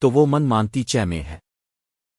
تو وہ من مانتی چہ میں ہے۔